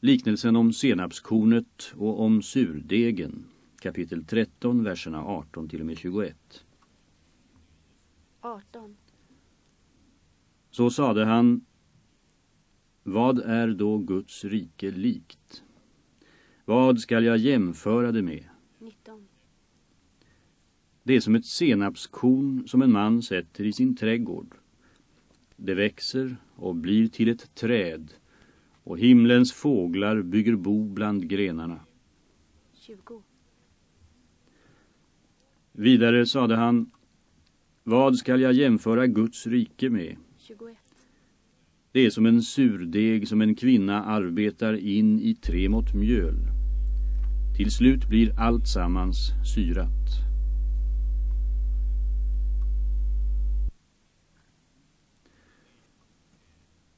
Liknelsen om senapskornet och om surdegen. Kapitel 13, verserna 18 till och med 21. 18. Så sade han, vad är då Guds rike likt? Vad skall jag jämföra det med? 19. Det är som ett senapskorn som en man sätter i sin trädgård. Det växer och blir till ett träd och himlens fåglar bygger bo bland grenarna. 20. Vidare sade han, vad skall jag jämföra Guds rike med? 21. Det är som en surdeg som en kvinna arbetar in i tre mått mjöl. Till slut blir allt sammans syrat.